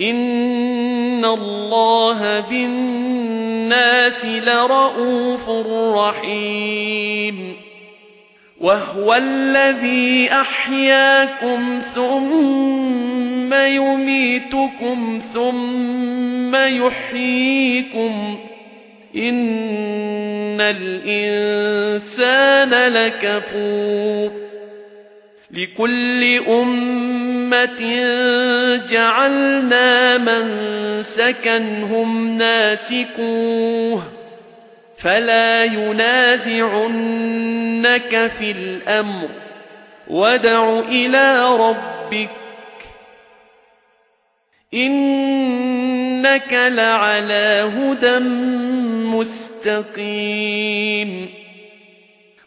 إِنَّ اللَّهَ بِالنَّاسِ لَرَءُوفٌ رَحِيمٌ وَهُوَ الَّذِي أَحْيَاكُمْ ثُمَّ يُمِيتُكُمْ ثُمَّ يُحْيِيكُمْ إِنَّ الْإِنسَانَ لَكَفُورٌ لِكُلِّ أُمَّةٍ جَعَلْنَا مَنسَكًا هُمْ نَاسِكُوهُ فَلَا يُنَازِعُنَّكَ فِي الْأَمْرِ وَادْعُ إِلَى رَبِّكَ إِنَّكَ لَعَلَى هُدًى مُسْتَقِيمٍ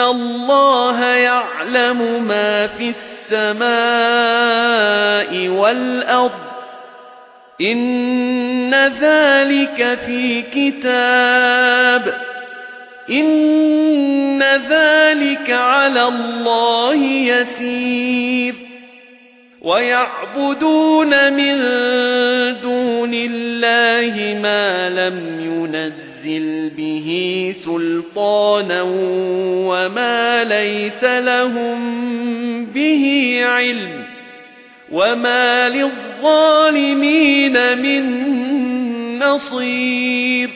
اللَّهَ يَعْلَمُ مَا فِي السَّمَاءِ وَالْأَرْضِ إِنَّ ذَلِكَ فِي كِتَابٍ إِنَّ ذَلِكَ عَلَى اللَّهِ يَسِيرٌ وَيَعْبُدُونَ مِن دُونِ اللَّهِ مَا لَمْ يُنَزِّلْ بِهِ سُلْطَانًا وَمَا لَيْسَ لَهُم بِهِ عِلْمٌ وَمَا لِلظَّالِمِينَ مِن نَّصِيرٍ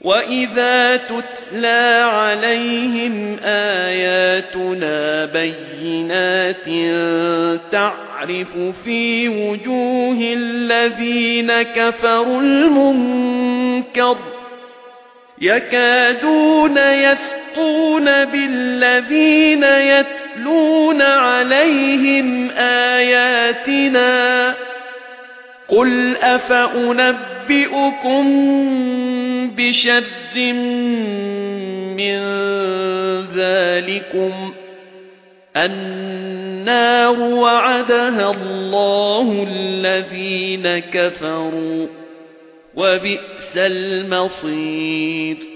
وَإِذَا تُتْلَى عَلَيْهِمْ آيَاتُنَا بَيِّنَاتٍ تَعْرِفُ فِي وُجُوهِ الَّذِينَ كَفَرُوا الْمُنكَرَ يَكَادُونَ يَسْطُونَ بِالَّذِينَ يَتْلُونَ عَلَيْهِمْ آيَاتِنَا. قُلْ أَفَأُنَبِّئُكُم بِشَرٍّ مِّن ذَلِكُمْ؟ النَّارُ وَعَدَهَا اللَّهُ الَّذِينَ كَفَرُوا. وَبِئْسَ الْمَصِيرُ.